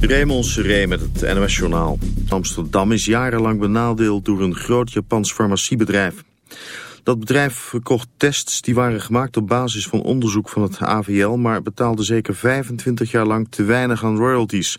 Raymond Seré met het NOS Journaal. Amsterdam is jarenlang benadeeld door een groot Japans farmaciebedrijf. Dat bedrijf verkocht tests die waren gemaakt op basis van onderzoek van het AVL... maar betaalde zeker 25 jaar lang te weinig aan royalties.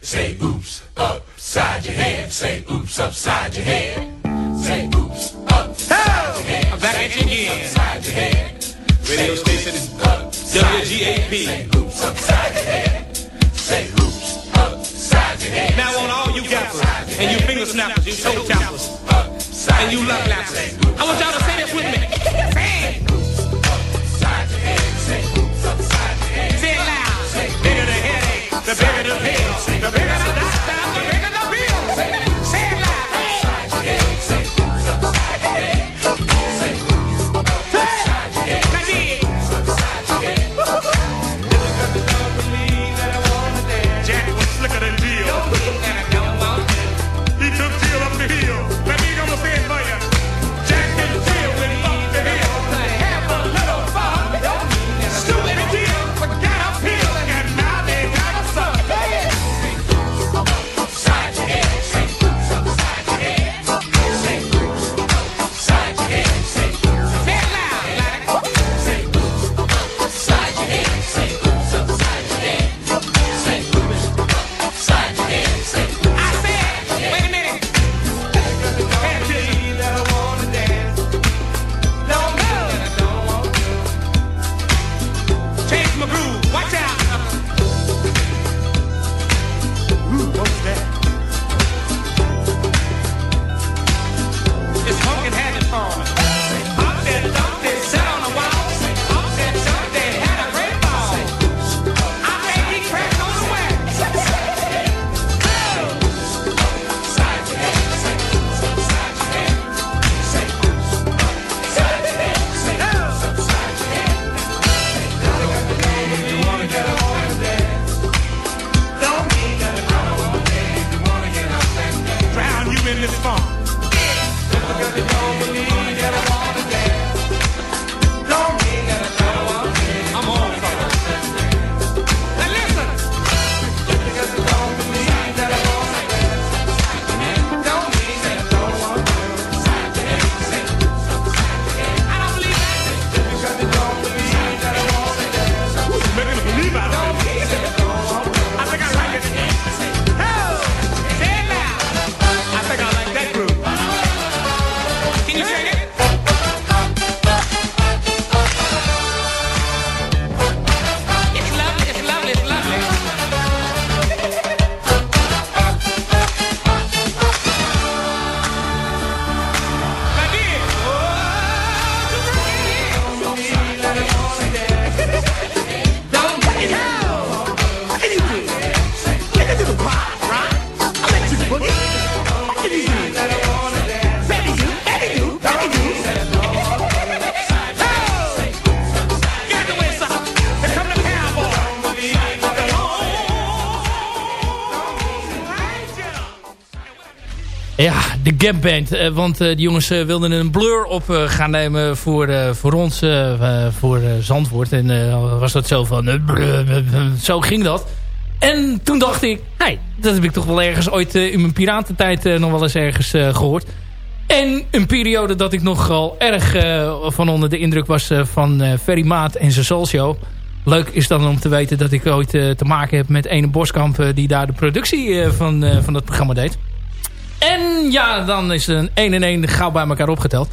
Say oops, upside your head. Say oops, upside your head. Say oops, upside your head. I'm back at you again. Upside your head. Radio station is WGAP. Say oops, upside your head. Say oops, upside your head. Now on all you gappers and you finger snappers, you toe tappers, and you love lappers. I want y'all to say this with me. The bigger the pill. The bigger the Ja, de Gap Band. Uh, want uh, die jongens uh, wilden een blur op gaan nemen voor, voor ons, voor Zandvoort. En was dat zo van, zo ging dat. En toen dacht ik, hey, dat heb ik toch wel ergens ooit in mijn piratentijd nog wel eens ergens gehoord. En een periode dat ik nogal erg van onder de indruk was van Ferry Maat en zijn Soul Show. Leuk is dan om te weten dat ik ooit te maken heb met ene Boskamp die daar de productie van, van dat programma deed. En ja, dan is een 1 en 1 gauw bij elkaar opgeteld.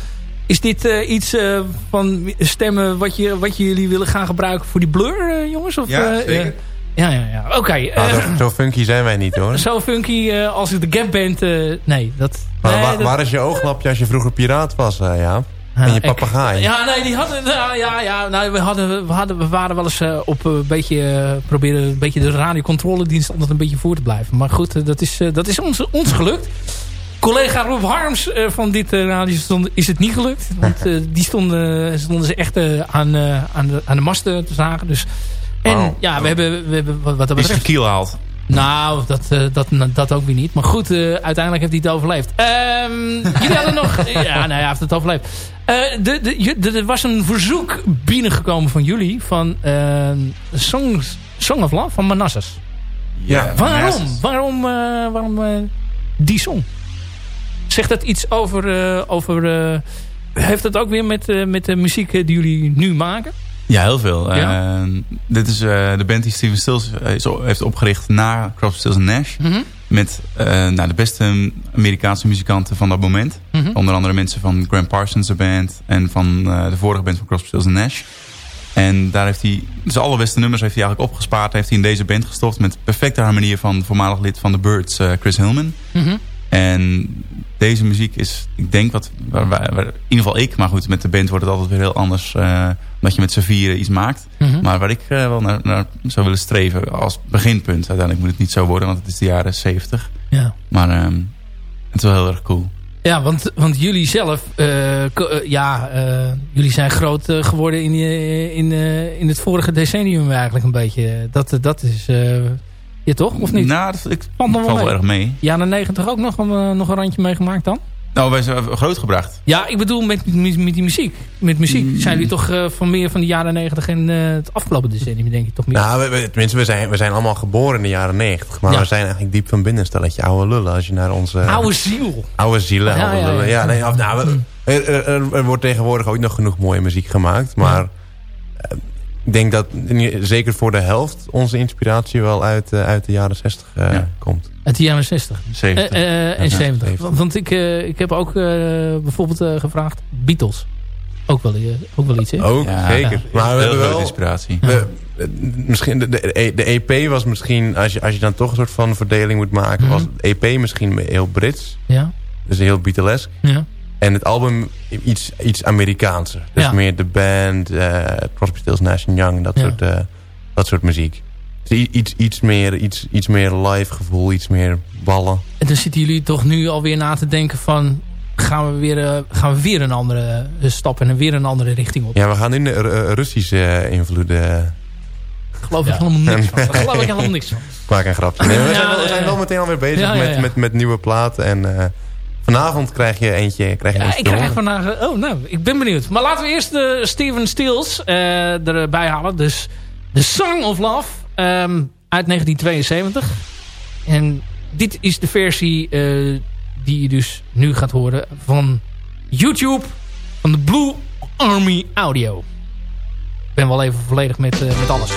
Is dit uh, iets uh, van stemmen wat, je, wat jullie willen gaan gebruiken voor die blur, uh, jongens? Of, ja, zeker. ja, ja, ja. Oké. Okay, ah, zo, zo, funky zijn wij niet, hoor. Zo funky als ik de Gap bent, nee. Dat, maar, nee, waar, dat... waar is je ooglapje als je vroeger piraat was, ja? En je papegaai. Ja, nee, die hadden, ja, ja, nou, we, hadden, we, hadden, we waren wel eens uh, op een beetje, uh, proberen een beetje de radiocontroledienst altijd een beetje voor te blijven. Maar goed, dat is, dat is ons, ons gelukt collega Rob Harms van dit radiostation is het niet gelukt. Want uh, die stonden, stonden ze echt aan, aan, de, aan de masten te zagen. Dus, en wow. ja, we hebben, we hebben wat dat betreft... Is gekielhaald? Nou, dat, dat, dat ook weer niet. Maar goed, uiteindelijk heeft hij het overleefd. Um, jullie hadden nog... Ja, nou ja, hij heeft het overleefd. De, de, er was een verzoek binnengekomen van jullie. Van Songs, Song of Love van Manassas. Ja. Waarom? Waarom, waarom die song? Zegt dat iets over... Over heeft dat ook weer met, met de muziek die jullie nu maken? Ja, heel veel. Ja? dit is de band die Steven Stills heeft opgericht na Crosby, Stills Nash. Mm -hmm. Met nou, de beste Amerikaanse muzikanten van dat moment. Mm -hmm. Onder andere mensen van Graham Parsons' band. En van de vorige band van Crosby, Stills Nash. En daar heeft hij, dus alle beste nummers heeft hij eigenlijk opgespaard. Heeft hij in deze band gestopt met perfecte harmonieën van voormalig lid van The Birds, Chris Hillman. Mm -hmm. En deze muziek is, ik denk wat, waar, waar, in ieder geval ik, maar goed, met de band wordt het altijd weer heel anders. Uh, dat je met z'n vieren iets maakt. Mm -hmm. Maar waar ik uh, wel naar, naar, zou willen streven als beginpunt. Uiteindelijk moet het niet zo worden, want het is de jaren zeventig. Ja. Maar um, het is wel heel erg cool. Ja, want, want jullie zelf, uh, ja, jullie zijn groot geworden in, in, in het vorige decennium eigenlijk een beetje. Dat, dat is... Ja, toch? Of niet? Nou, dat, ik valt nog wel, wel erg mee. Ja, de 90 ook nog een, uh, nog een randje meegemaakt dan? Nou, wij zijn grootgebracht. Ja, ik bedoel met, met, met die muziek. Met muziek. Mm. Zijn jullie toch uh, van meer van de jaren 90 en uh, het afgelopen decennium, denk ik toch meer? Nou, we, we, tenminste, we zijn, we zijn allemaal geboren in de jaren 90. Maar ja. we zijn eigenlijk diep van binnen een stelletje oude lullen. Als je naar onze... oude ziel. Oude zielen, ja, oude ja, lullen. Ja, nee, of, nou, we, er, er, er, wordt tegenwoordig ook nog genoeg mooie muziek gemaakt. Maar ik denk dat zeker voor de helft onze inspiratie wel uit, uh, uit de jaren 60 uh, ja. komt. Uit de jaren 60? 70. Uh, en ja, 70. 70. Want ik, ik heb ook bijvoorbeeld gevraagd Beatles. Ook wel, ook wel iets, hè? Ook, ja, zeker. Maar we hebben wel inspiratie. We, misschien de, de, de, EP was misschien, als je, als je dan toch een soort van verdeling moet maken... Mm -hmm. was de EP misschien heel Brits. Ja. Dus heel Beatlesk. Ja. En het album iets, iets Amerikaanser. Dus ja. meer de band, uh, Crosby, Stills, Nash Young, dat, ja. soort, uh, dat soort muziek. Dus iets, iets, meer, iets, iets meer live gevoel, iets meer ballen. En dan zitten jullie toch nu alweer na te denken van... gaan we weer, uh, gaan we weer een andere stap en weer een andere richting op? Ja, we gaan in de Russische invloeden... Geloof ik ja. helemaal niks van. Daar geloof ik helemaal niks van. Maak een grapje. Nee, we, zijn wel, we zijn wel meteen alweer bezig met, met, met nieuwe platen en... Vanavond krijg je eentje. Krijg je ja, eentje ik krijg vandaag... Oh, nou, ik ben benieuwd. Maar laten we eerst de Steven Stills uh, erbij halen. Dus The Song of Love um, uit 1972. En dit is de versie uh, die je dus nu gaat horen van YouTube. Van de Blue Army Audio. Ik ben wel even volledig met, uh, met alles.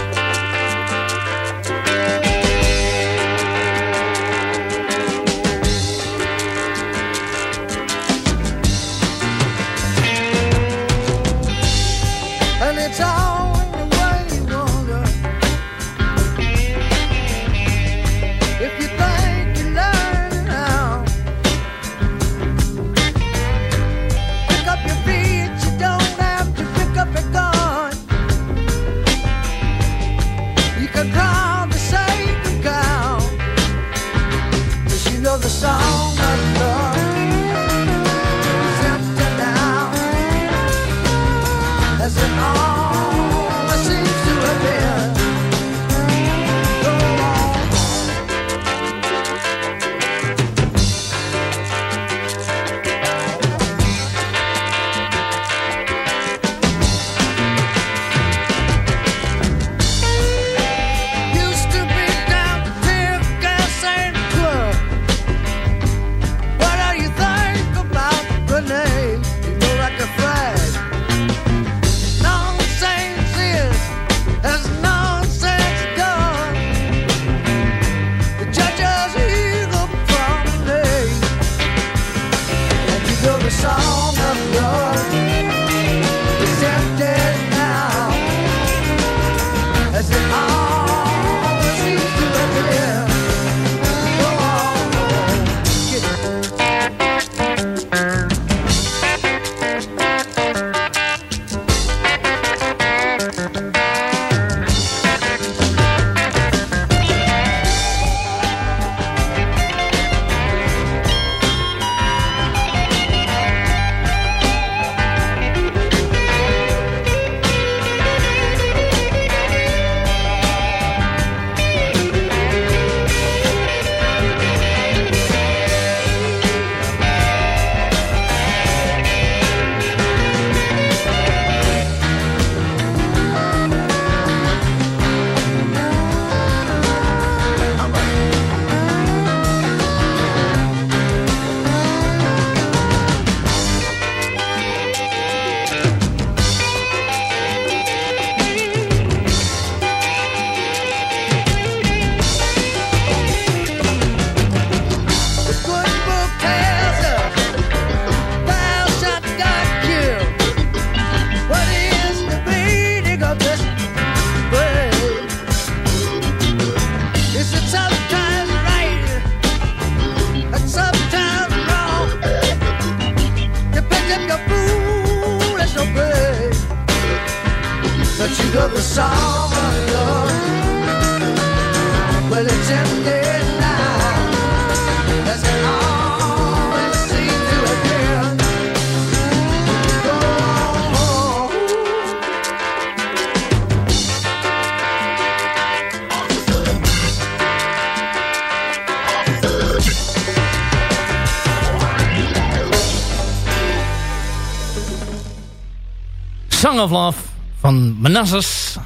Song of Love van Manassas.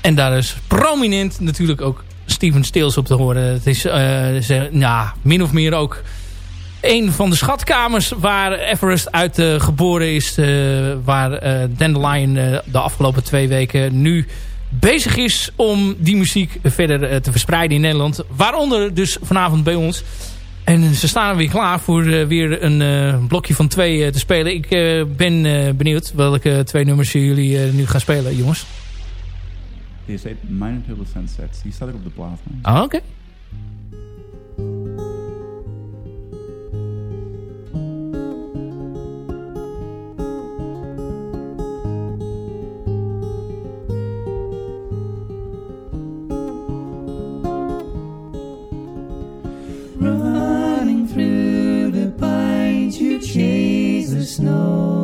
En daar is prominent natuurlijk ook Steven Stills op te horen. Het is eh, ja, min of meer ook een van de schatkamers waar Everest uit eh, geboren is. eh, waar Dandelion de afgelopen twee weken nu bezig is om die muziek verder te verspreiden in Nederland. Waaronder dus vanavond bij ons. En ze staan er weer klaar voor eh, weer een eh, blokje van twee eh, te spelen. Ik eh, ben eh, benieuwd welke twee nummers jullie eh, nu gaan spelen, jongens. Dit is Minor Sunset. Die staat ook op de plaat. Ah, oké. Running snow.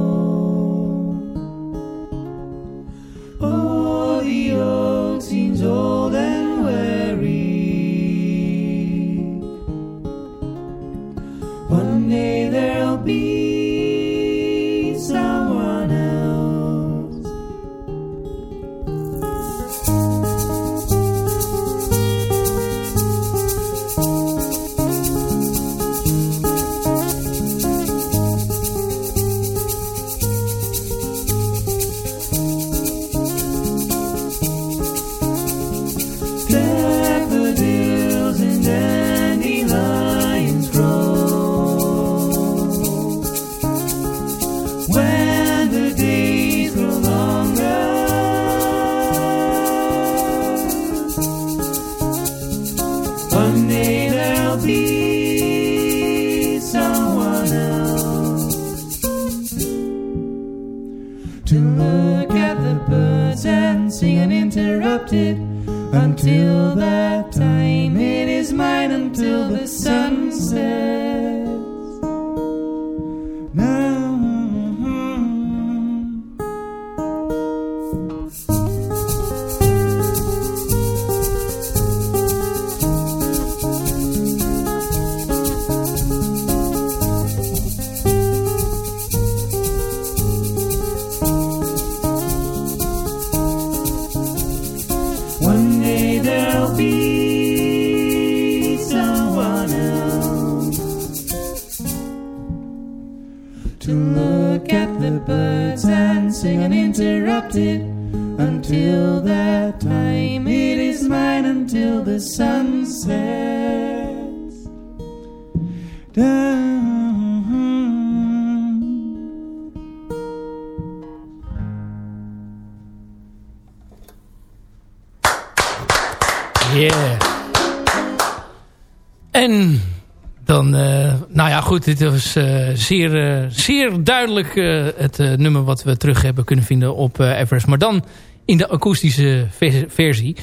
Goed, dit was eh, zeer, eh, zeer duidelijk eh, het nummer wat we terug hebben kunnen vinden op Everest. Maar dan in de akoestische vers- versie.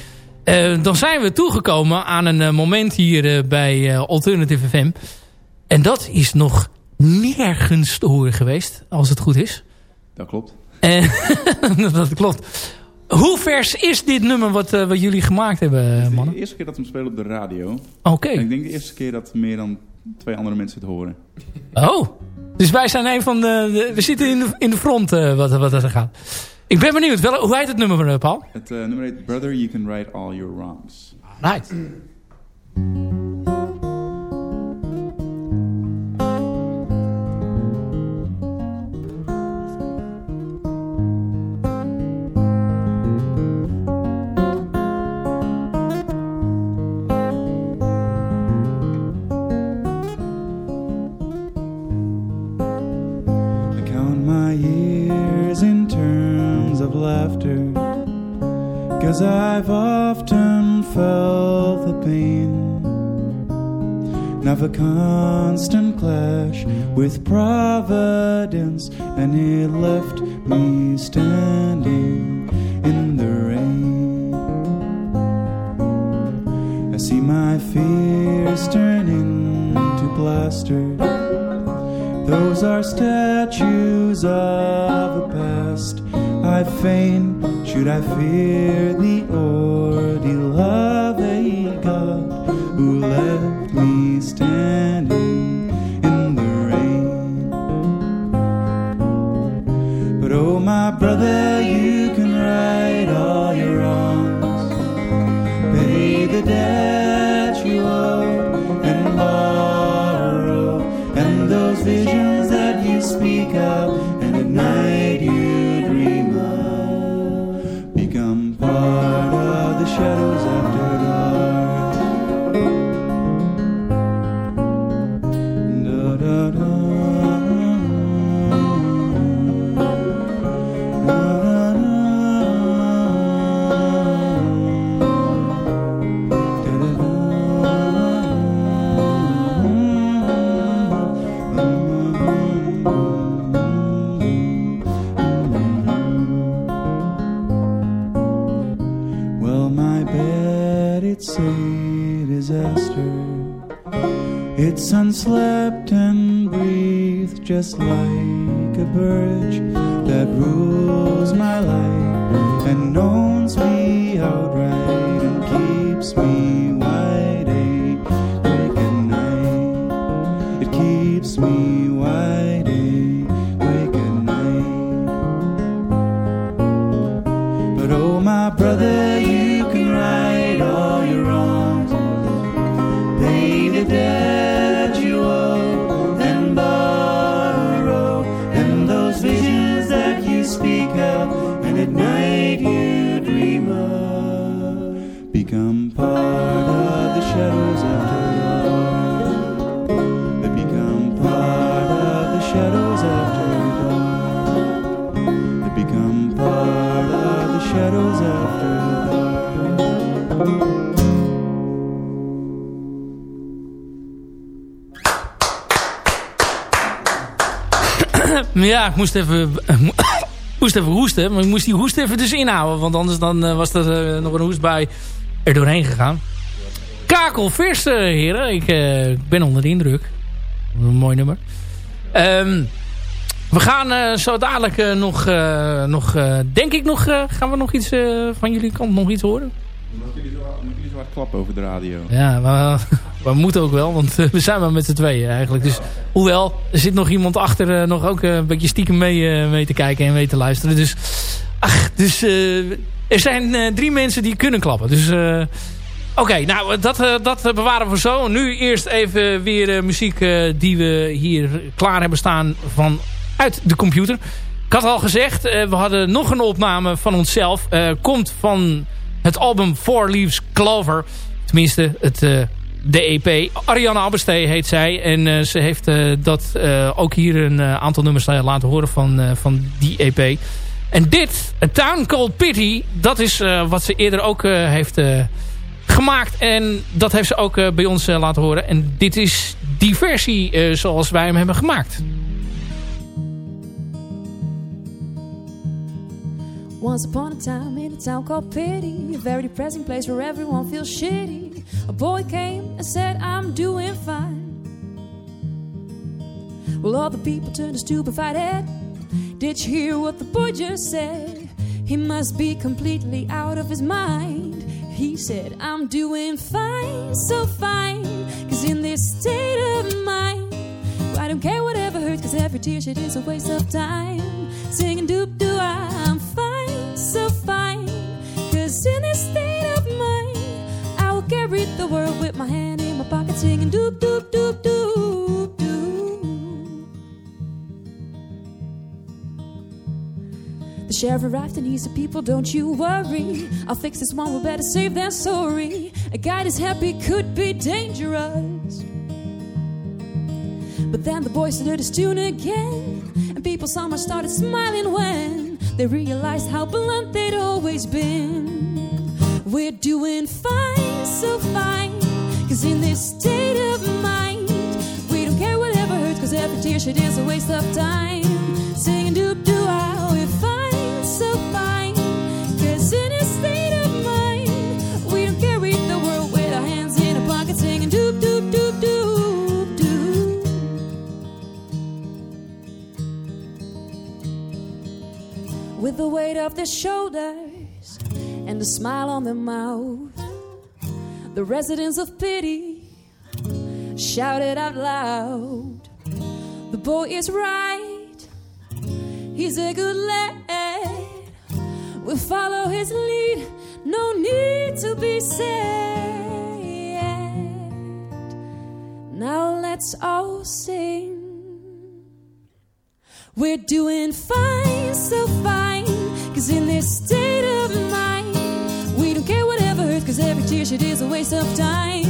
Dan zijn we toegekomen aan een moment hier bij Alternative FM. En dat is nog nergens te horen geweest, als het goed is. Dat klopt. Dat klopt. Hoe vers is dit nummer wat, wat jullie gemaakt hebben, Het is mannen? de eerste keer dat we hem spelen op de radio. Oké. Ik denk de eerste keer dat meer dan twee andere mensen het horen. Oh, dus wij zijn een van de... de- we zitten in de, in de front eh, wat, wat er gaat. Ik ben benieuwd. Wel, hoe heet het nummer, eh, Paul? Het eh, nummer heet Brother, You Can Right All Your Wrongs. Right. Ja, ik moest even, moest even hoesten. Maar ik moest die hoest even dus inhouden. Want anders dan, eh, was er eh, nog een hoestbui er doorheen gegaan. Kakel, vers eh, heren. Ik ben onder de indruk. Een mooi nummer. Ehm, we gaan zo dadelijk nog, nog denk ik nog, gaan we nog iets van jullie kant nog iets horen? Moeten jullie zo, moeten jullie zo hard klappen over de radio? Ja, maar we moeten ook wel, want eh, we zijn maar met z'n tweeën eigenlijk. Dus hoewel, er zit nog iemand achter eh, nog ook eh, een beetje stiekem mee, mee te kijken en mee te luisteren. Dus, ach, dus er zijn drie mensen die kunnen klappen. Dus oké, nou dat, dat bewaren we zo. Nu eerst even weer muziek die we hier klaar hebben staan van uit de computer. Ik had al gezegd, we hadden nog een opname van onszelf. Komt van het album Four Leaves Clover. Tenminste, het, de EP. Ariane Abbestee heet zij. En eh, ze heeft eh, dat eh, ook hier een eh, aantal nummers laten horen van, eh, van die EP. En dit, A Town Called Pity, dat is eh, wat ze eerder ook eh, heeft eh, gemaakt. En dat heeft ze ook eh, bij ons eh, laten horen. En dit is die versie eh, zoals wij hem hebben gemaakt. Once upon a time in a town called Pity, a very depressing place where everyone feels shitty. A boy came and said, I'm doing fine. Well, all the people turned a stupefied head. Did you hear what the boy just said? He must be completely out of his mind. He said, I'm doing fine, so fine. Cause in this state of mind, I don't care whatever hurts, cause every tear shed is a waste of time. Singing doop doo, fine, so fine. Cause in this state of mind, I will carry the world with my hand in my pocket, singing doop doop doop doop doop. The sheriff arrived and he said, People, don't you worry. I'll fix this one, we better save their story. A guy that's happy could be dangerous. But then the boys started his tune again, and people somewhere started smiling when they realized how blunt they'd always been. We're doing fine, so fine, cause in this state of mind, we don't care whatever hurts, cause every tear shed is a waste of time. Singing doop doo, ah, we're fine, so fine, with the weight of their shoulders and a smile on their mouth. The residents of pity shouted out loud. The boy is right, he's a good lad. We'll follow his lead, no need to be sad. Now let's all sing. We're doing fine, so fine. Cause in this state of mind, we don't care whatever hurts, cause every tear shed is a waste of time.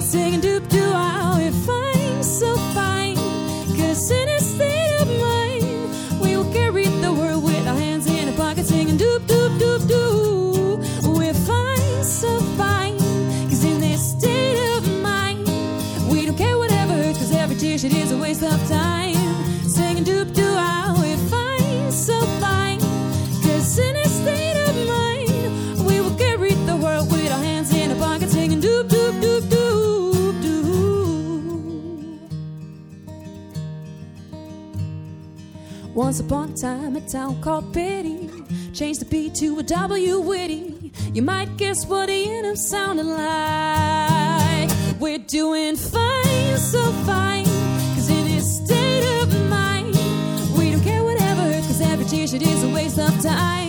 Singing doop doo, we're fine, so fine. Cause in this state of mind, we will carry the world with our hands in our pockets, singing doop doop doop doo. We're fine, so fine. Cause in this state of mind, we don't care whatever hurts, cause every tear shed is a waste of time. Once upon a time, a town called Pity changed the B to a W witty. You might guess what the anthem sounded like. We're doing fine, so fine. Cause in this state of mind, we don't care whatever hurts, cause every tear shed is a waste of time.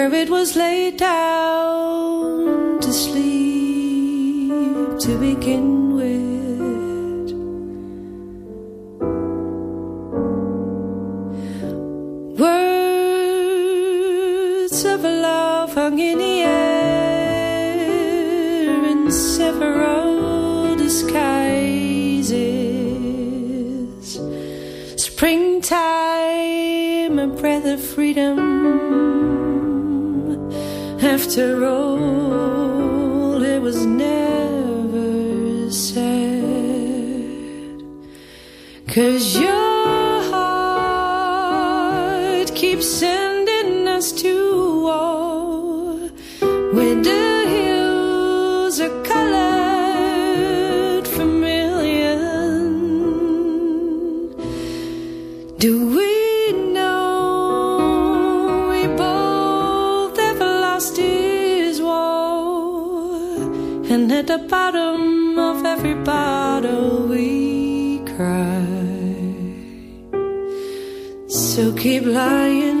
Where it was laid down to sleep to begin with. Words of love hung in the air in several disguises. Springtime, a breath of freedom. After all, it was never said. Cause your heart keeps sending us to war where the hills are colored vermilion. Do the bottom of every bottle we cry. So keep lying,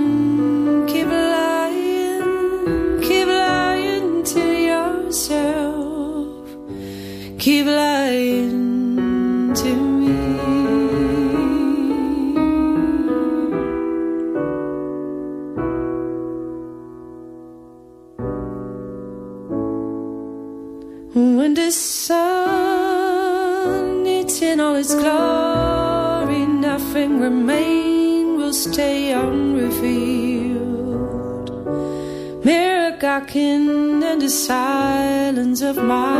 silence of my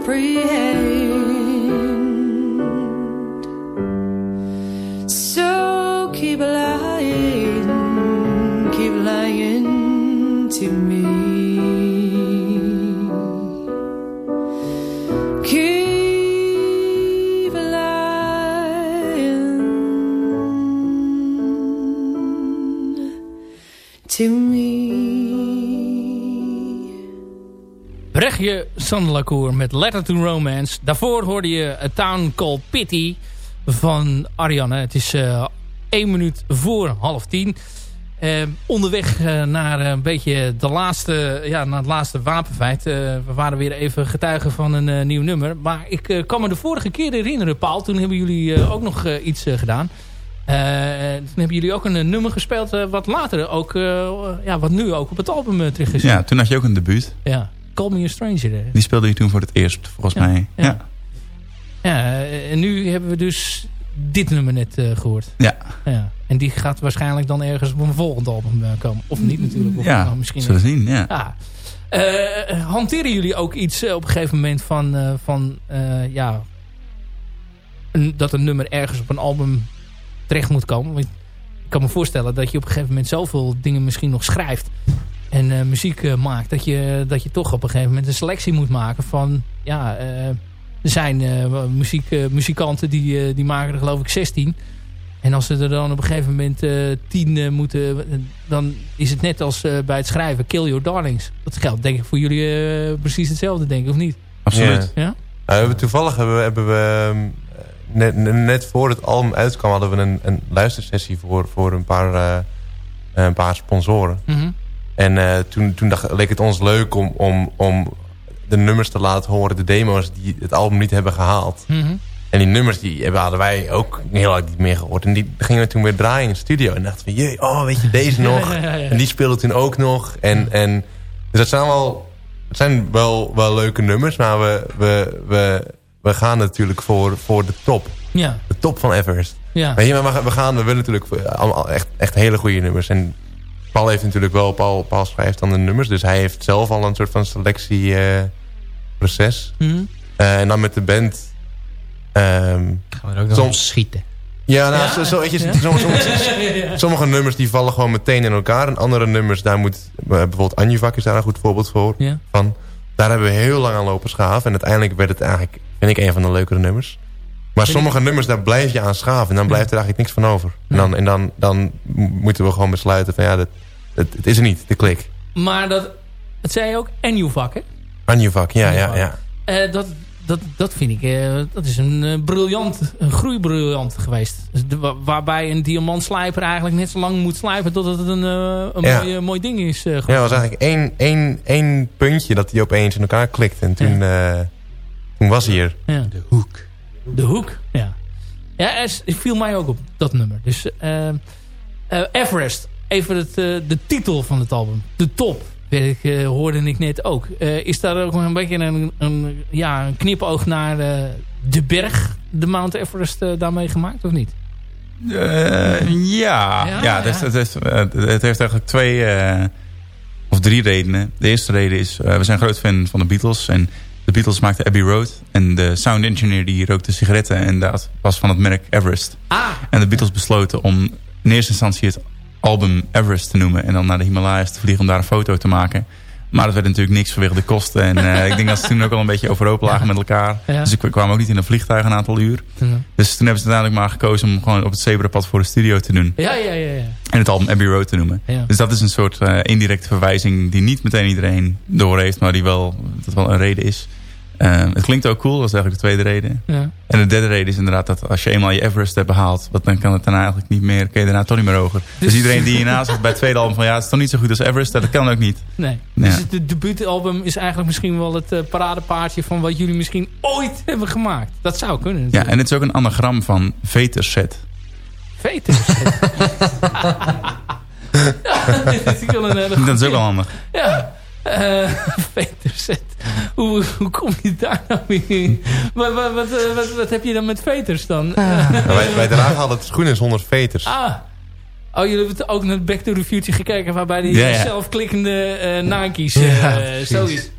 comprehend. Brechtje Sandelacour met Letter to Romance. Daarvoor hoorde je A Town Called Pity van Ariane. Het is eh 1 minuut voor half tien. Eh, onderweg eh, naar een beetje de laatste, ja, naar het laatste wapenfeit. We waren weer even getuigen van een nieuw nummer. Maar ik kan me de vorige keer herinneren, Paul. Toen hebben jullie ook nog iets gedaan. Eh, toen hebben jullie ook een nummer gespeeld wat later ook, ja, wat nu ook op het album uh, terug is. Ja, toen had je ook een debuut. Ja, Call Me A Stranger. Die speelde je toen voor het eerst, volgens Ja, mij. ja. Ja. Ja, eh, en nu hebben we dus dit nummer net eh, gehoord. Ja. ja. En die gaat waarschijnlijk dan ergens op een volgend album eh, komen. Of niet natuurlijk. Of Ja, nou, misschien zullen zien, ja. Ja. Eh, hanteren jullie ook iets op een gegeven moment van... van ja, een- dat een nummer ergens op een album terecht moet komen? Want ik kan me voorstellen dat je op een gegeven moment zoveel dingen misschien nog schrijft en eh, muziek eh, maakt, dat je, dat je toch op een gegeven moment een selectie moet maken van, ja, eh, er zijn eh, muziek, muzikanten die, eh, die maken er geloof ik 16. En als ze er dan op een gegeven moment eh 10 eh, moeten, dan is het net als eh, bij het schrijven, kill your darlings. Dat geldt denk ik voor jullie precies hetzelfde, denk ik, of niet? Absoluut. Ja? Nou, we hebben, toevallig hebben we, hebben we ehm, net, net voor het album uitkwam... hadden we een, een luistersessie voor, voor een, paar, eh, een paar sponsoren. Mhm. En eh, toen, toen dacht, leek het ons leuk om, om, om de nummers te laten horen... de demo's die het album niet hebben gehaald. Mhm. En die nummers die hebben, hadden wij ook heel lang niet meer gehoord. En die gingen we toen weer draaien in de studio. En dachten van, jee, oh, weet je, deze nog. Ja, ja, ja. En die speelde toen ook nog. En, en, dus dat zijn wel, het zijn wel, wel leuke nummers. Maar we, we, we, we gaan natuurlijk voor, voor de top. Ja. De top van Everest. Ja. Weet je, maar we gaan, we willen natuurlijk echt, echt hele goede nummers. En Paul heeft natuurlijk wel, Paul, Paul schrijft dan de nummers. Dus hij heeft zelf al een soort van selectieproces. Eh, en dan met de band... ehm, Gaan we er ook nog Soms- schieten. ja, nou, Ja? Zo, zo, weet je, Ja? sommige, sommige, sommige nummers die vallen gewoon meteen in elkaar. En andere nummers, daar moet... eh, Bijvoorbeeld Anjuvak is daar een goed voorbeeld voor. Ja. Van. Daar hebben we heel lang aan lopen schaven. En uiteindelijk werd het eigenlijk, vind ik, een van de leukere nummers. Maar Vind sommige nummers, daar blijf je aan schaven. En dan blijft er eigenlijk niks van over. En dan, en dan, dan moeten we gewoon besluiten van ja, dat, het, het is er niet, de klik. Maar dat, dat zei je ook, en uw vak, hè? Anjuvak, ja, ja, ja. Eh, dat, dat, dat vind ik, eh, dat is een eh, briljant, een groeibriljant geweest. Dus de- waarbij een diamantslijper eigenlijk net zo lang moet slijpen totdat het een, een Ja. mooi, mooi ding is eh, Ja, het was eigenlijk één, één, één puntje dat die opeens in elkaar klikt. En toen, eh, toen was hij er. Ja. De hoek. De hoek, ja. Ja, het viel mij ook op, dat nummer. Dus eh, eh, Everest, even het, eh, de titel van het album. De top, weet ik, hoorde ik net ook. Is daar ook een beetje een, een, ja, een knipoog naar de berg, de Mount Everest, daarmee gemaakt, of niet? Ja, Ja, ja, dus ja. Het, is, eh, het heeft eigenlijk twee of drie redenen. De eerste reden is, we zijn groot fan van de Beatles. En de Beatles maakten Abbey Road. En de sound engineer die rookte sigaretten. En dat was van het merk Everest. Ah, En de Beatles besloten om in eerste instantie het album Everest te noemen. En dan naar de Himalaya's te vliegen om daar een foto te maken. Maar dat werd natuurlijk niks vanwege de kosten. En eh, ik denk dat ze toen ook al een beetje overhoop lagen met elkaar. Ja. Dus ik kwam ook niet in een vliegtuig een aantal uur. ja, Dus toen hebben ze uiteindelijk maar gekozen om gewoon op het zebrapad voor de studio te doen. ja, ja. ja. En het album Abbey Road te noemen. Ja. Dus dat is een soort eh, indirecte verwijzing die niet meteen iedereen doorheeft. Maar die wel, dat wel een reden is. Eh, het klinkt ook cool, dat is eigenlijk de tweede reden. ja. En de derde reden is inderdaad dat als je eenmaal je Everest hebt behaald... wat dan kan het daarna eigenlijk niet meer, kun je daarna toch niet meer hoger. Dus, iedereen die hierna zegt bij het tweede album van... ja, het is toch niet zo goed als Everest, dat kan ook niet. Nee. Ja. Dus het debuutalbum is eigenlijk misschien wel het eh, paradepaardje van wat jullie misschien ooit hebben gemaakt. Dat zou kunnen Ja, natuurlijk. en het is ook een anagram van Veterset. Veters. ja, dit is wel een hele Dat is ook wel handig. Ja. Eh Veterset. Hoe, hoe kom je daar nou in? Wat, wat, wat, eh, wat, wat heb je dan met veters dan? Maar wij, wij dragen altijd schoenen zonder veters. ah, Oh, jullie hebben ook naar Back to the Future gekeken... waarbij die Ja, ja. zelfklikkende eh Nike's... eh Ja, zo precies. is.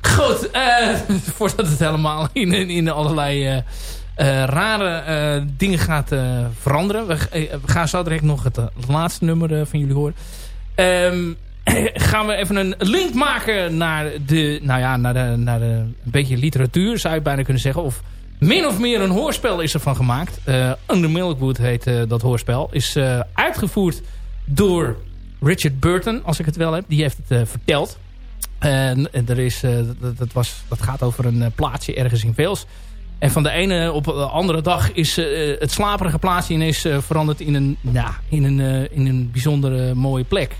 Goed, eh, voordat het helemaal in, in, allerlei eh, eh, rare eh, dingen gaat eh, veranderen. We, we gaan zo direct nog het laatste nummer van jullie horen. Ehm, gaan we even een link maken naar de, nou ja, naar naar een beetje literatuur, zou je bijna kunnen zeggen. Of min of meer een hoorspel is ervan gemaakt. Eh Under Milkwood heet eh, dat hoorspel. Is eh, uitgevoerd door Richard Burton, als ik het wel heb. Die heeft het eh, verteld. En, er is, eh, dat, dat, was, dat gaat over een eh, plaatsje ergens in Veels. En van de ene op de andere dag is eh, het slaperige plaatsje ineens eh, veranderd in een, ja, in een, eh, in een bijzondere mooie plek.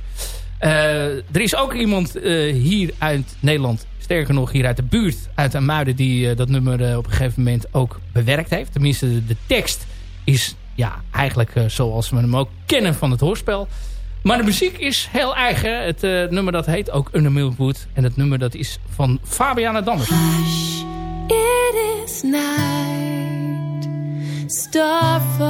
Eh, er is ook iemand eh, hier uit Nederland, sterker nog hier uit de buurt, uit Amuiden, die eh, dat nummer op een gegeven moment ook bewerkt heeft. Tenminste, de, tekst is ja, eigenlijk zoals we hem ook kennen van het hoorspel. Maar de muziek is heel eigen. Het nummer dat heet ook Under Milkwood. En het nummer dat is van Fabiana Dammers. It is night, starfall,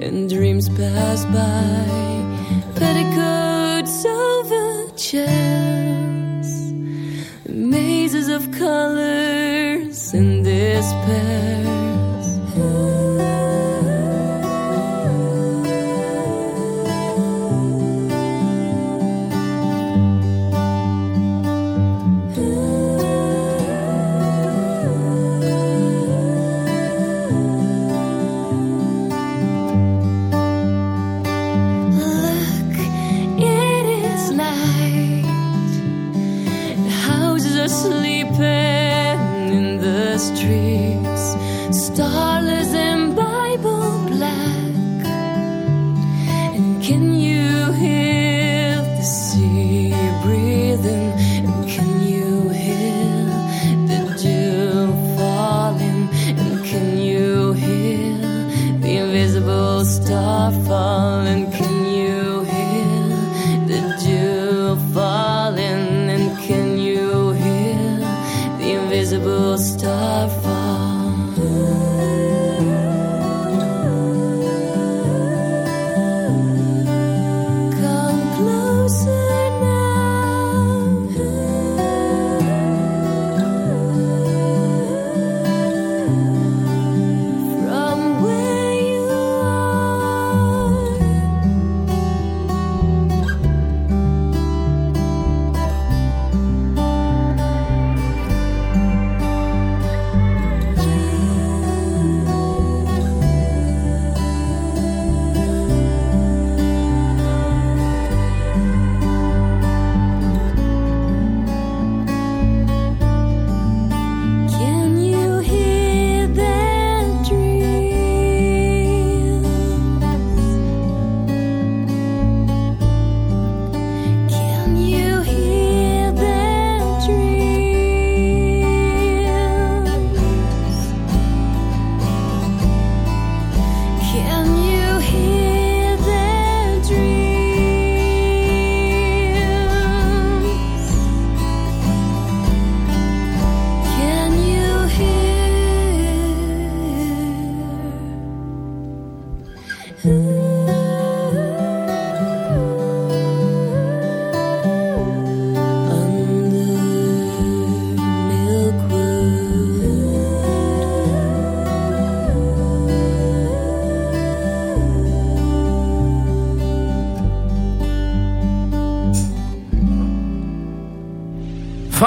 and dreams pass by. Petticoats over chairs, mazes of colors and despairs.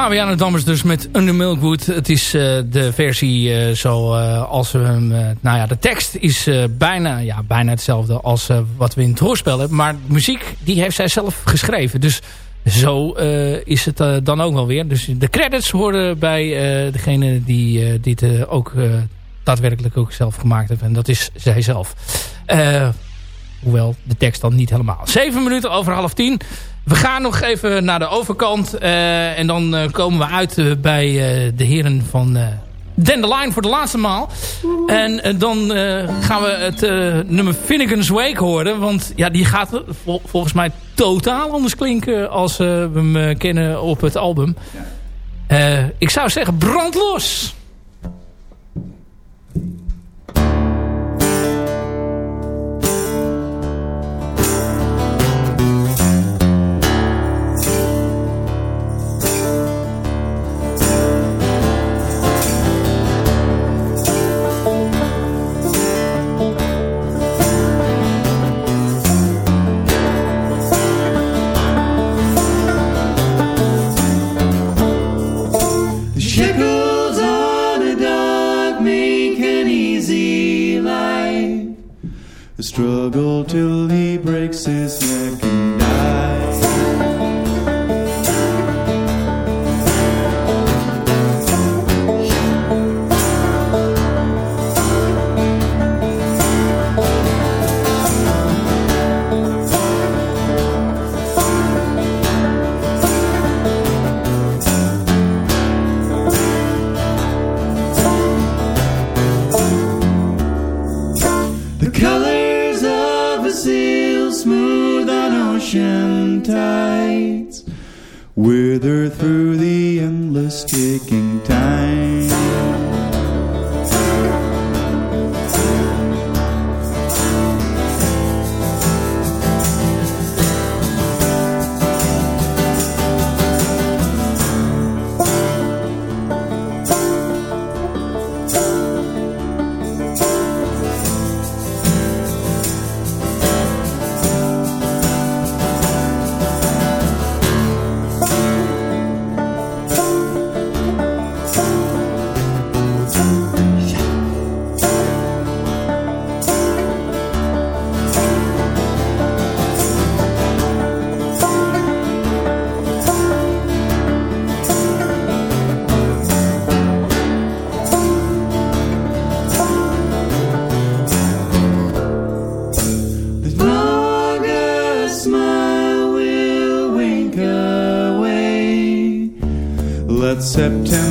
Fabiana Dammers dus met Under Milkwood. Het is eh, de versie eh, zo eh, als we hem... nou ja, de tekst is bijna, ja, bijna hetzelfde als wat we in het hoorspel hebben. Maar de muziek, die heeft zij zelf geschreven. Dus zo is het dan ook wel weer. Dus de credits horen bij degene die dit ook daadwerkelijk ook zelf gemaakt heeft. En dat is zij zelf. Hoewel de tekst dan niet helemaal. Zeven minuten over half tien. We gaan nog even naar de overkant. eh, en dan eh, komen we uit eh, bij de heren van Dandelion voor de laatste maal. En dan gaan we het nummer Finnegan's Wake horen. Want ja, die gaat vol- volgens mij totaal anders klinken als we hem kennen op het album. Ik zou zeggen, brand los! Struggle till he breaks his neck taking time. September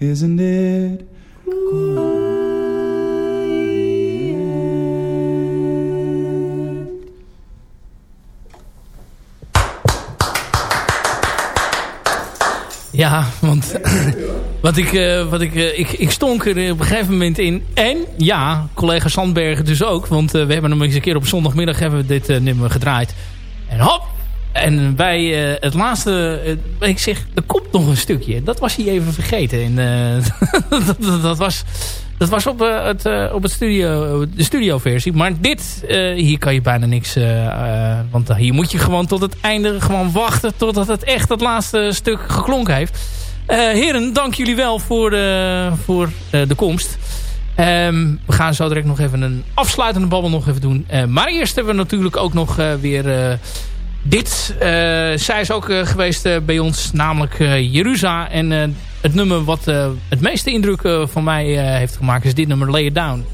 Isn't it? Ja, want wat ik, eh, wat ik, eh, ik, ik stonk er op een gegeven moment in. En ja, collega Sandbergen dus ook. Want eh, we hebben hem eens een keer op zondagmiddag hebben we dit nummer gedraaid. En hop! En bij eh, het laatste, eh, ik zeg, er komt nog een stukje. Dat was hij even vergeten. En, eh, dat, was, dat was op, het, op het studio, de studioversie. Maar dit, hier kan je bijna niks... want hier moet je gewoon tot het einde gewoon wachten... totdat het echt het laatste stuk geklonken heeft. Heren, dank jullie wel voor, voor de komst. Ehm, we gaan zo direct nog even een afsluitende babbel nog even doen. Maar eerst hebben we natuurlijk ook nog weer dit. Eh, zij is ook eh, geweest eh, bij ons, namelijk Jerusa. En het nummer wat het meeste indruk van mij heeft gemaakt is dit nummer Lay It Down.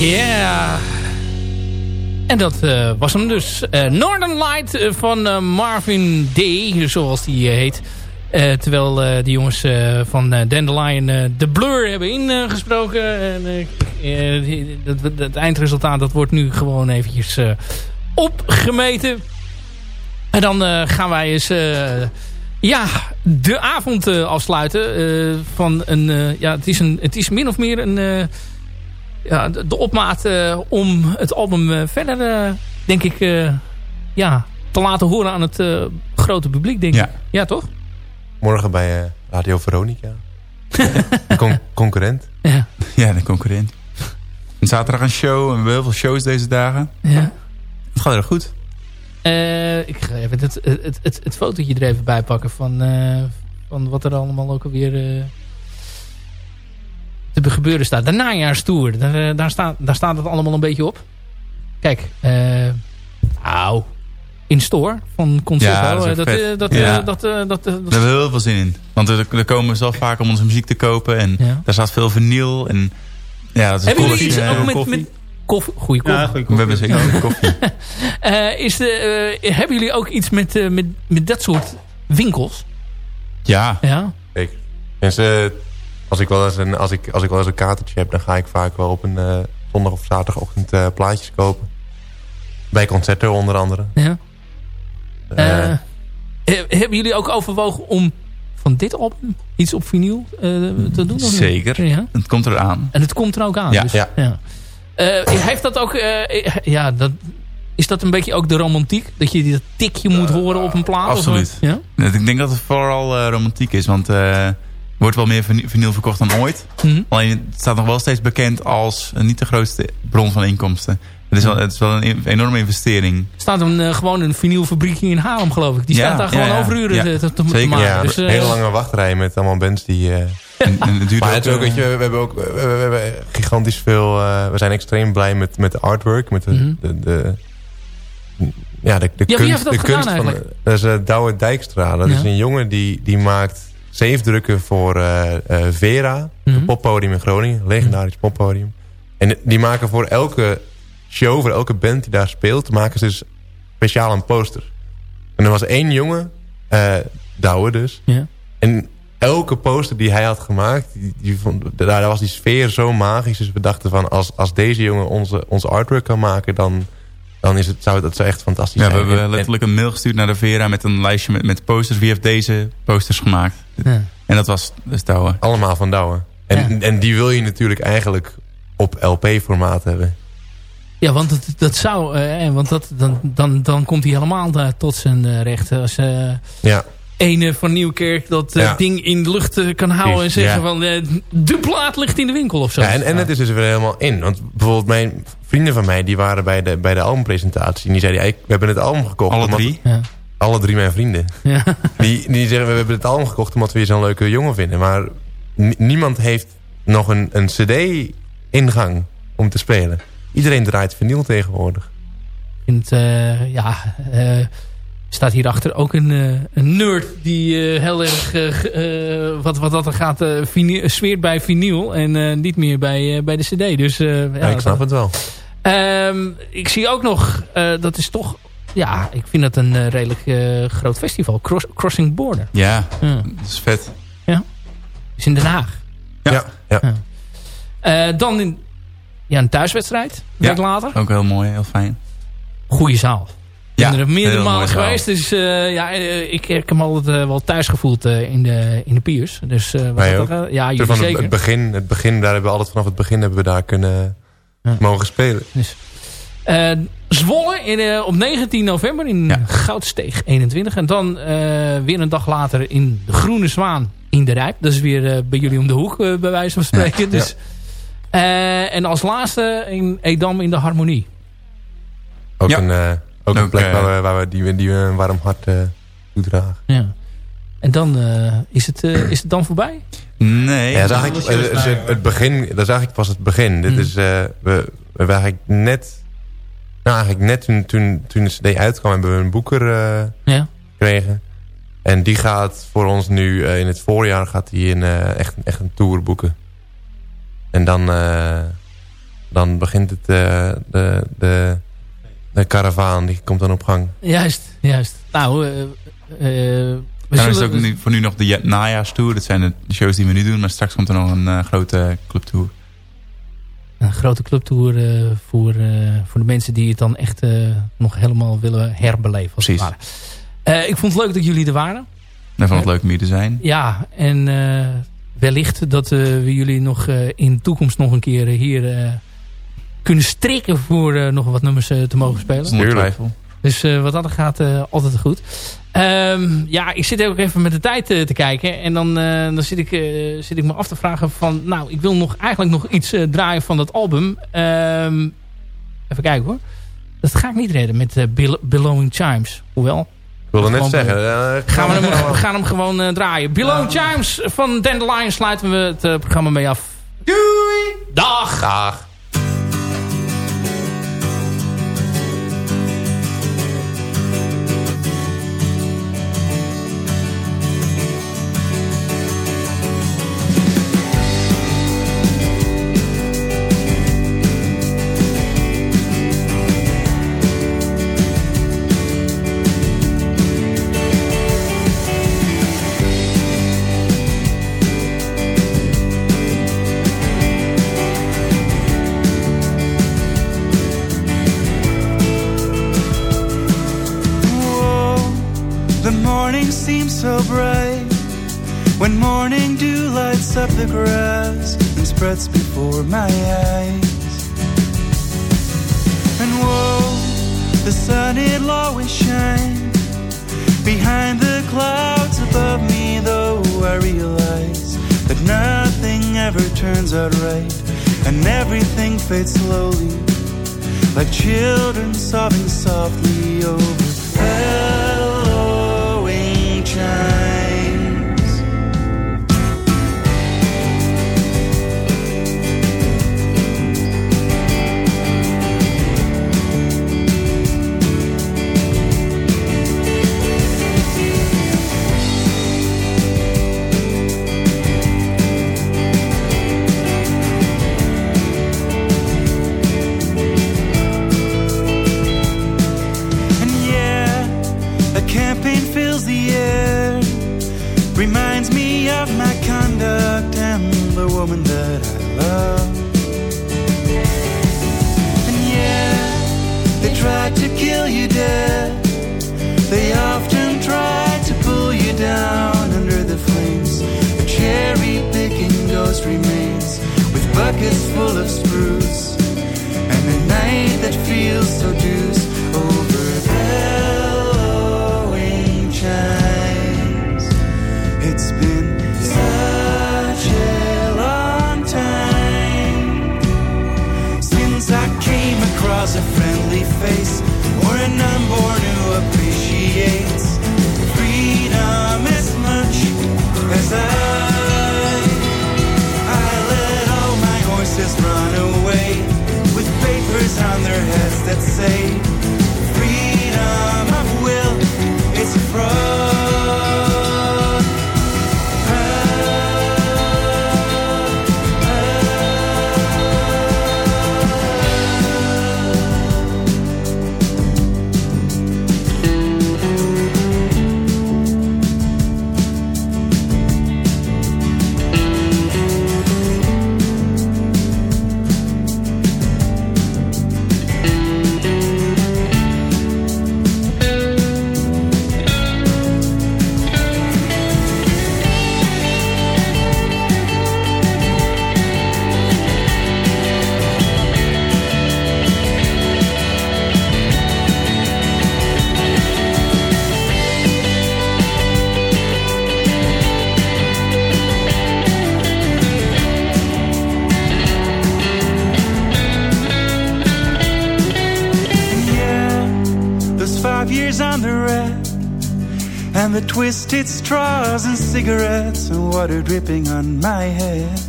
Ja. En dat eh, was hem dus. Eh, Northern Light eh, van Marvin Day, zoals die heet. Terwijl de jongens van Dandelion de Blur hebben ingesproken. Het eindresultaat dat wordt nu gewoon eventjes opgemeten. En dan gaan wij eens ja, de avond afsluiten. van een, ja, het, is een, het is min of meer een... ja, de, de opmaat eh, om het album eh, verder, eh, denk ik, eh, ja, te laten horen aan het eh, grote publiek, denk Ja. ik. Ja, toch? Morgen bij eh, Radio Veronica. Con- concurrent. Ja. Ja, de concurrent. En zaterdag een show. En we hebben heel veel shows deze dagen. ja. Het gaat heel goed. Eh, ik ga even het, het, het, het fotootje er even bij pakken van, eh, van wat er allemaal ook alweer eh, te gebeuren staat. De najaarstoer, daar, eh, daar, staat, daar staat het allemaal een beetje op. Kijk, eh nou, in store van Concerto. Ja, dat eh, dat, dat, Ja. dat, dat, dat, Daar hebben we heel veel zin in. Want er, er komen zelf vaak om onze muziek te kopen. En Ja. daar staat veel vinyl. En ja, dat is Hebben jullie iets ook met, koffie. met koffie? Goeie koffie. Ja, goeie We hebben zeker ook koffie. Eh, is de, hebben jullie ook iets met, met, met dat soort winkels? Ja, Ja. Mensen, als ik wel eens een, als ik, als ik wel eens een katertje heb, dan ga ik vaak wel op een eh, zondag of zaterdagochtend eh, plaatjes kopen. Bij concerten onder andere. ja. Eh, he- hebben jullie ook overwogen om van dit album iets op vinyl eh, te doen? zeker. Ja. Het komt eraan. En het komt er ook aan. Ja. dus, Ja. Eh, heeft dat ook... eh, ja, dat, is dat een beetje ook de romantiek? Dat je dat tikje moet horen op een plaat? of absoluut. ja? Ik denk dat het vooral romantiek is. Want wordt wel meer viny- vinyl verkocht dan ooit. Mhm. Alleen het staat nog wel steeds bekend als niet de grootste bron van inkomsten. Het is wel, het is wel een enorme investering. staat een, eh, gewoon een vinylfabriekje in Haarlem, geloof ik. Die Ja, staat daar gewoon ja. overuren Ja, te, te, te zeker. maken. ja, dus, eh, hele lange wachtrijen met allemaal bands die... eh, En, en het duurt maar het is ook, weet je, we hebben ook we, we- we hebben gigantisch veel... eh, we zijn extreem blij met, met de artwork. Met de, Mhm. de, de, ja, de, de kunst, de kunst van... Dat is uh, Douwe Dijkstra. Dat Ja. is een jongen die, die maakt zeefdrukken voor eh, eh, Vera. Mhm. Een poppodium in Groningen. Legendarisch poppodium. En die maken voor elke show, voor elke band die daar speelt... maken ze dus speciaal een poster. En er was één jongen, eh Douwe dus. En elke poster die hij had gemaakt, die, die vond, daar, was die sfeer zo magisch. Dus we dachten van, als, als deze jongen onze, onze artwork kan maken, dan, dan is het, zou dat zou echt fantastisch Ja, we zijn. hebben En- letterlijk een mail gestuurd naar de Vera met een lijstje met, met posters. Wie heeft deze posters gemaakt? Ja. En dat was dus Douwe. Allemaal van Douwe. En, en die wil je natuurlijk eigenlijk op LP-formaat hebben. Ja, want dat, dat zou... eh, want dat, dan, dan, dan komt hij helemaal daar tot zijn eh, recht. Als eh Ja. ene van Nieuwkerk dat eh, Ja. ding in de lucht eh, kan houden... en zeggen ja. van... de plaat ligt in de winkel of zo. Ja, en, en het is dus weer helemaal in. Want bijvoorbeeld mijn vrienden van mij... die waren bij de, bij de albumpresentatie. En die zeiden, ja, ik- we hebben het album gekocht. Alle omdat- drie? Ja. Alle drie mijn vrienden. Ja. Die, die zeggen, we hebben het album gekocht... omdat we je zo'n leuke jongen vinden. Maar ni- niemand heeft nog een, een cd-ingang om te spelen. Iedereen draait vinyl tegenwoordig. Ik vind, eh, ja, eh, staat hierachter ook een, eh, een nerd die eh, heel erg, eh, wat, wat dat er gaat, eh, vinyl- zweert bij vinyl en eh, niet meer bij, eh, bij de cd. Dus, eh, ja, Ja, ik dat- snap het wel. Ehm, ik zie ook nog, eh, dat is toch, ja, ik vind dat een eh, redelijk eh, groot festival. Cross- Crossing Border. Ja, Ja. dat is vet. is in Den Haag. Ja. ja. Eh, dan in, ja, een thuiswedstrijd, een Ja. week later. Ook heel mooi, heel fijn. Goeie zaal. Ik Ja, ben er meerdere malen geweest. Dus eh, ja, eh, ik, ik heb me altijd eh, wel thuis gevoeld eh, in, de, in de Piers. Dus, eh, dat ook. ja, jullie van het, zeker. het begin, het begin, daar hebben we altijd vanaf het begin hebben we daar kunnen mogen spelen. Dus, eh, Zwolle in, eh, op 19 november in Goudsteeg 21. En dan eh, weer een dag later in de Groene Zwaan in de Rijp. Dat is weer bij jullie om de hoek, bij wijze van spreken. Ja. Dus, eh, en als laatste in Edam in de Harmonie. Ook, Ja. een, ook, een plek waar we, waar we, die, we, die we een warm hart eh toedragen. Ja. En dan eh, is, het, eh, is het dan voorbij? Nee. Ja, zag ik, eh, dus het, het begin, dat zag ik pas het begin. Dit Mm. is, eh, we, we hebben eigenlijk net, nou eigenlijk net toen, toen, toen de cd uitkwam, hebben we een boeker eh, Ja. gekregen. En die gaat voor ons nu, in het voorjaar, gaat hij een, eh, echt, echt een tour boeken. En dan, eh, dan begint het, eh, de, de karavaan, die komt dan op gang. Juist, juist. Nou, eh, eh, we Dan is het ook nu, voor nu nog de ja- najaarstour. Dat zijn de shows die we nu doen. Maar straks komt er nog een eh, grote clubtour. Een grote clubtour eh, voor, eh, voor de mensen die het dan echt eh, nog helemaal willen herbeleven. Als het Precies. ware. Eh, ik vond het leuk dat jullie er waren. En vond het leuk om hier te zijn. Ja, en eh, wellicht dat eh, we jullie nog eh, in de toekomst nog een keer hier eh, kunnen strikken voor eh, nog wat nummers eh, te mogen spelen. Zonder twijfel. Dus eh, wat dat gaat, eh, altijd goed. Ehm, ja, ik zit ook even met de tijd te kijken. En dan, eh, dan zit, ik, eh, zit ik me af te vragen van... Nou, ik wil nog, eigenlijk nog iets eh, draaien van dat album. Ehm, even kijken hoor. Dat ga ik niet redden met eh, Bel- Bellowing Chimes. Hoewel... Ik wilde net zeggen. Gaan we hem, we gaan hem gewoon eh, draaien. Bellowing Chimes van Dandelion sluiten we het programma mee af. Doei! Dag! Dag! So bright. When morning dew lights up the grass and spreads before my eyes. And whoa, the sun it'll always shine behind the clouds above me, though I realize that nothing ever turns out right. And everything fades slowly like children sobbing softly over time twisted straws and cigarettes and water dripping on my head.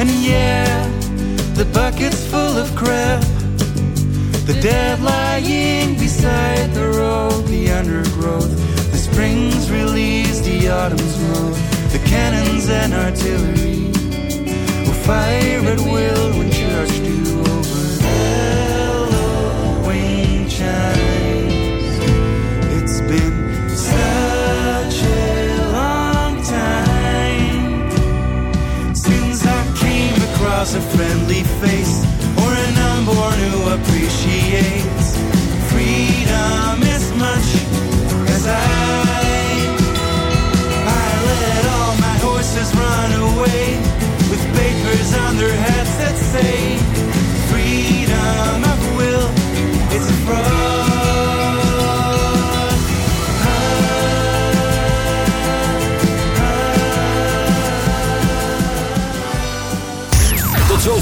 And yeah, the bucket's full of crap, the dead lying beside the road, the undergrowth, the springs release, the autumn's mow, the cannons and artillery will fire at will when church do across a friendly face or an unborn who appreciates freedom as much as I. I let all my horses run away with papers on their heads that say freedom of will. It's a